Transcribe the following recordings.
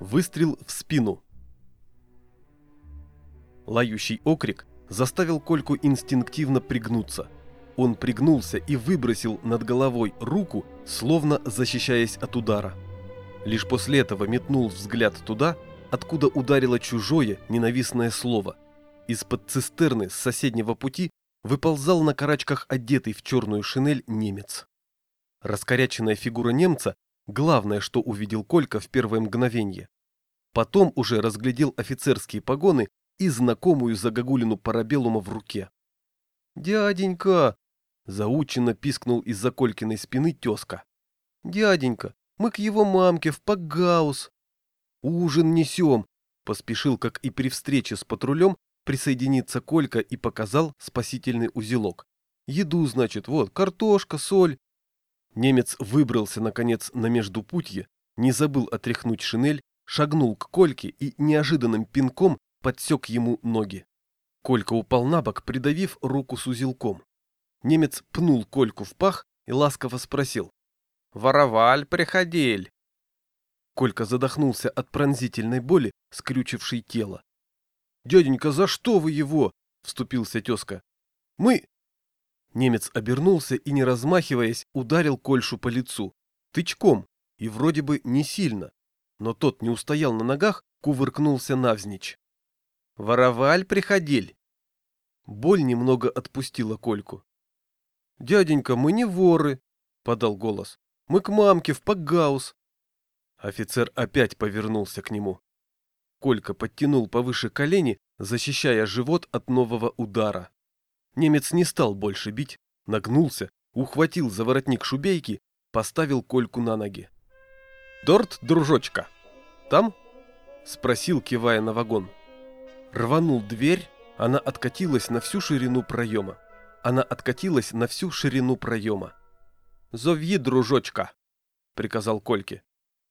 Выстрел в спину. Лающий окрик заставил Кольку инстинктивно пригнуться. Он пригнулся и выбросил над головой руку, словно защищаясь от удара. Лишь после этого метнул взгляд туда, откуда ударило чужое ненавистное слово. Из-под цистерны с соседнего пути выползал на карачках одетый в черную шинель немец. Раскоряченная фигура немца – главное, что увидел Колька в первое мгновение. Потом уже разглядел офицерские погоны и знакомую загогулину парабеллума в руке. «Дяденька!» – заученно пискнул из-за Колькиной спины тезка. «Дяденька, мы к его мамке в Пагаус!» «Ужин несем!» – поспешил, как и при встрече с патрулем, присоединиться Колька и показал спасительный узелок. «Еду, значит, вот, картошка, соль!» Немец выбрался, наконец, на междупутье, не забыл отряхнуть шинель, шагнул к Кольке и неожиданным пинком подсек ему ноги. Колька упал на бок, придавив руку с узелком. Немец пнул Кольку в пах и ласково спросил. «Вороваль, приходиль!» Колька задохнулся от пронзительной боли, скрючившей тело. «Дяденька, за что вы его?» — вступился тезка. «Мы...» Немец обернулся и, не размахиваясь, ударил Кольшу по лицу. Тычком, и вроде бы не сильно. Но тот не устоял на ногах, кувыркнулся навзничь. Вороваль приходиль. Боль немного отпустила Кольку. «Дяденька, мы не воры», — подал голос. «Мы к мамке в Пакгаус». Офицер опять повернулся к нему. Колька подтянул повыше колени, защищая живот от нового удара. Немец не стал больше бить, нагнулся, ухватил за воротник шубейки, поставил Кольку на ноги. «Дорт, дружочка, там?» — спросил, кивая на вагон. Рванул дверь, она откатилась на всю ширину проема. Она откатилась на всю ширину проема. «Зови, дружочка!» — приказал Кольке.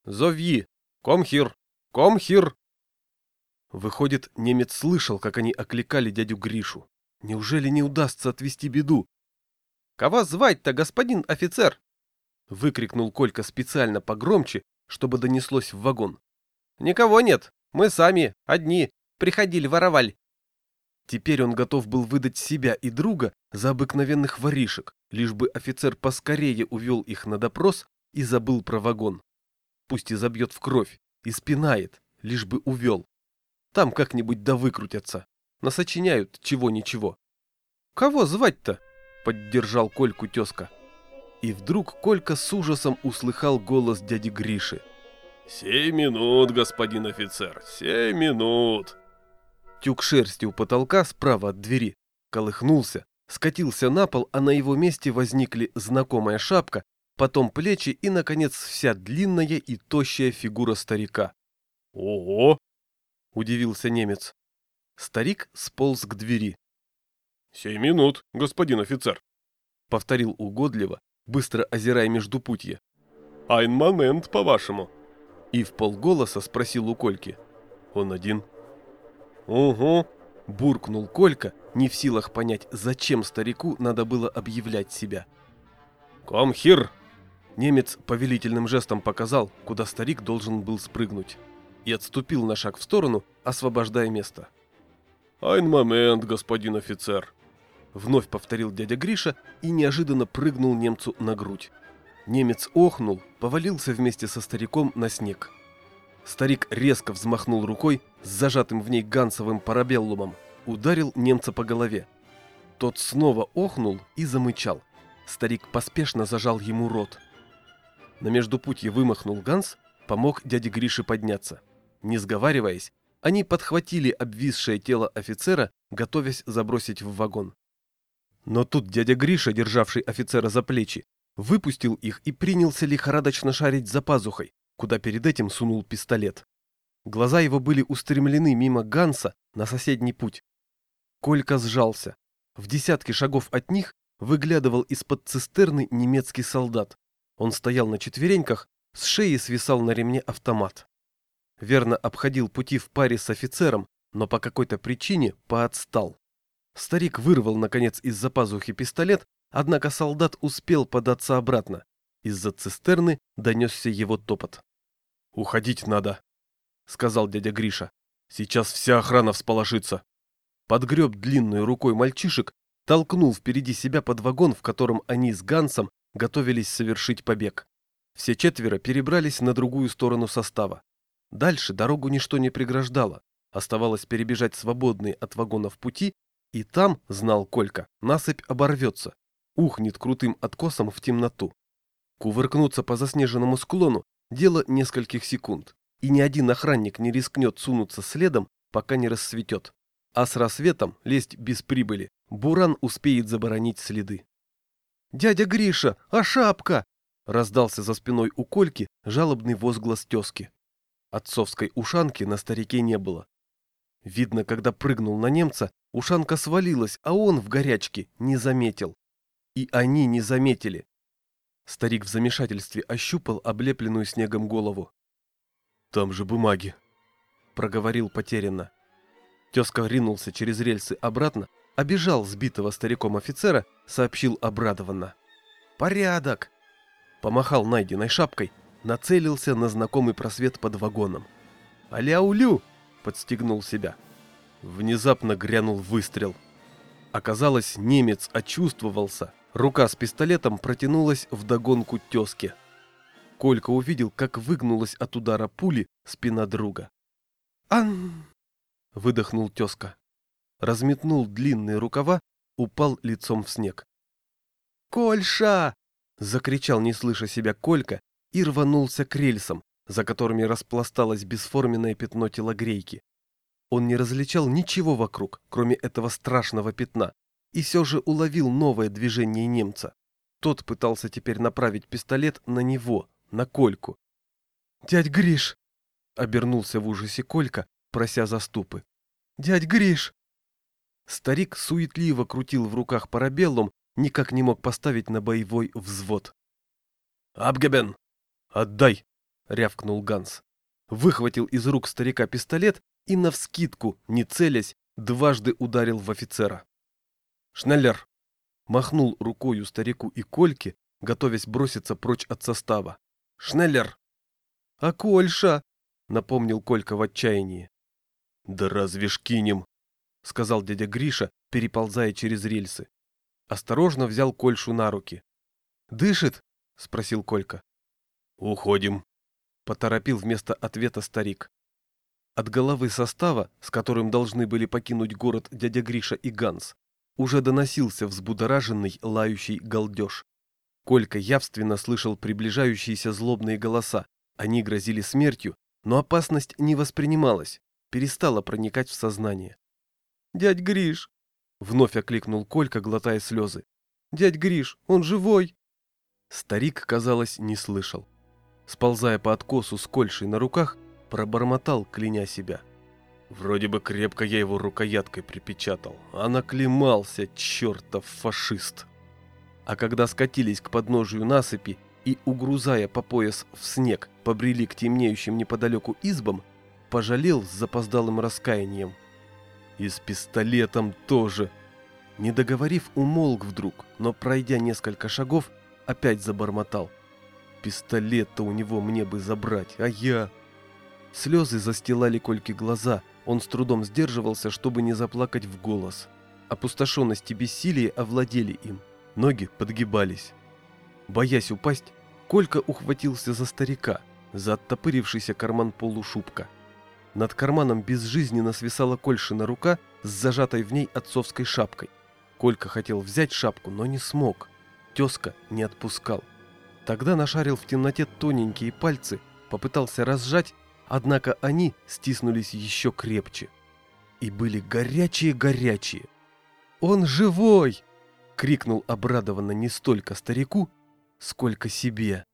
«Зови! Комхир! Комхир!» Выходит, немец слышал, как они окликали дядю Гришу. Неужели не удастся отвести беду? «Кого звать-то, господин офицер?» — выкрикнул Колька специально погромче, чтобы донеслось в вагон. «Никого нет, мы сами, одни, Приходили, воровали. Теперь он готов был выдать себя и друга за обыкновенных воришек, лишь бы офицер поскорее увел их на допрос и забыл про вагон. Пусть и забьет в кровь, и спинает, лишь бы увел. Там как-нибудь да выкрутятся. Насочиняют чего-ничего. «Кого звать-то?» — поддержал Кольку тезка. И вдруг Колька с ужасом услыхал голос дяди Гриши. «Семь минут, господин офицер, семь минут!» Тюк шерсти у потолка справа от двери колыхнулся, скатился на пол, а на его месте возникли знакомая шапка, потом плечи и, наконец, вся длинная и тощая фигура старика. «Ого!» – удивился немец. Старик сполз к двери. «Семь минут, господин офицер», — повторил угодливо, быстро озирая междупутье. «Айн момент, по-вашему». И в полголоса спросил у Кольки. «Он один?» «Угу», – буркнул Колька, не в силах понять, зачем старику надо было объявлять себя. «Комхир!» Немец повелительным жестом показал, куда старик должен был спрыгнуть, и отступил на шаг в сторону, освобождая место. «Айн момент, господин офицер!» Вновь повторил дядя Гриша и неожиданно прыгнул немцу на грудь. Немец охнул, повалился вместе со стариком на снег. Старик резко взмахнул рукой с зажатым в ней гансовым парабеллумом, ударил немца по голове. Тот снова охнул и замычал. Старик поспешно зажал ему рот. На междупутье вымахнул Ганс, помог дяде Грише подняться. Не сговариваясь, они подхватили обвисшее тело офицера, готовясь забросить в вагон. Но тут дядя Гриша, державший офицера за плечи, выпустил их и принялся лихорадочно шарить за пазухой, куда перед этим сунул пистолет. Глаза его были устремлены мимо Ганса на соседний путь. Колька сжался. В десятке шагов от них выглядывал из-под цистерны немецкий солдат. Он стоял на четвереньках, с шеи свисал на ремне автомат. Верно обходил пути в паре с офицером, но по какой-то причине поотстал. Старик вырвал, наконец, из-за пазухи пистолет, однако солдат успел податься обратно. Из-за цистерны донесся его топот. «Уходить надо», — сказал дядя Гриша. «Сейчас вся охрана всполошится». Подгреб длинной рукой мальчишек, толкнул впереди себя под вагон, в котором они с Гансом готовились совершить побег. Все четверо перебрались на другую сторону состава. Дальше дорогу ничто не преграждало. Оставалось перебежать свободные от вагонов пути, и там, знал Колька, насыпь оборвется, ухнет крутым откосом в темноту. Кувыркнуться по заснеженному склону – дело нескольких секунд, и ни один охранник не рискнет сунуться следом, пока не рассветет. А с рассветом лезть без прибыли, Буран успеет заборонить следы. «Дядя Гриша, а шапка?» – раздался за спиной у Кольки жалобный возглас тезки. Отцовской ушанки на старике не было. Видно, когда прыгнул на немца, ушанка свалилась, а он в горячке не заметил. И они не заметили. Старик в замешательстве ощупал облепленную снегом голову. «Там же бумаги», — проговорил потерянно. Тезка ринулся через рельсы обратно, обежал сбитого стариком офицера, сообщил обрадованно. «Порядок!» Помахал найденной шапкой, нацелился на знакомый просвет под вагоном. «Аляулю!» — подстегнул себя. Внезапно грянул выстрел. Оказалось, немец очувствовался, рука с пистолетом протянулась в догонку тезки. Колька увидел, как выгнулась от удара пули спина друга. «Ан!» — выдохнул тезка. Разметнул длинные рукава, упал лицом в снег. «Кольша!» — закричал, не слыша себя, Колька и рванулся к рельсам, за которыми распласталось бесформенное пятно телогрейки. Он не различал ничего вокруг, кроме этого страшного пятна, и все же уловил новое движение немца. Тот пытался теперь направить пистолет на него, на Кольку. «Дядь Гриш!» — обернулся в ужасе Колька, прося заступы. «Дядь Гриш!» Старик суетливо крутил в руках парабеллум, никак не мог поставить на боевой взвод. «Абгебен!» «Отдай!» — рявкнул Ганс. Выхватил из рук старика пистолет и навскидку, не целясь, дважды ударил в офицера. «Шнеллер!» Махнул рукою старику и Кольке, готовясь броситься прочь от состава. «Шнеллер!» «А Кольша?» — напомнил Колька в отчаянии. «Да разве ж кинем?» — сказал дядя Гриша, переползая через рельсы. Осторожно взял Кольшу на руки. «Дышит?» — спросил Колька. «Уходим», — поторопил вместо ответа старик. От головы состава, с которым должны были покинуть город дядя Гриша и Ганс, уже доносился взбудораженный лающий галдеж. Колька явственно слышал приближающиеся злобные голоса. Они грозили смертью, но опасность не воспринималась, перестала проникать в сознание. «Дядь Гриш!» — вновь окликнул Колька, глотая слезы. «Дядь Гриш, он живой!» Старик, казалось, не слышал. Сползая по откосу с Кольшей на руках, пробормотал, кляня себя. Вроде бы крепко я его рукояткой припечатал, а наклемался, чертов фашист. А когда скатились к подножию насыпи и, угрузая по пояс в снег, побрели к темнеющим неподалеку избам, пожалел с запоздалым раскаянием. И с пистолетом тоже. Не договорив, умолк вдруг, но, пройдя несколько шагов, опять забормотал. Пистолет-то у него мне бы забрать, а я... Слезы застилали Кольке глаза, он с трудом сдерживался, чтобы не заплакать в голос. Опустошенность и бессилие овладели им, ноги подгибались. Боясь упасть, Колька ухватился за старика, за оттопырившийся карман полушубка. Над карманом безжизненно свисала Кольшина рука с зажатой в ней отцовской шапкой. Колька хотел взять шапку, но не смог. Тезка не отпускал. Тогда нашарил в темноте тоненькие пальцы, попытался разжать Однако они стиснулись еще крепче. И были горячие-горячие. «Он живой!» — крикнул обрадованно не столько старику, сколько себе.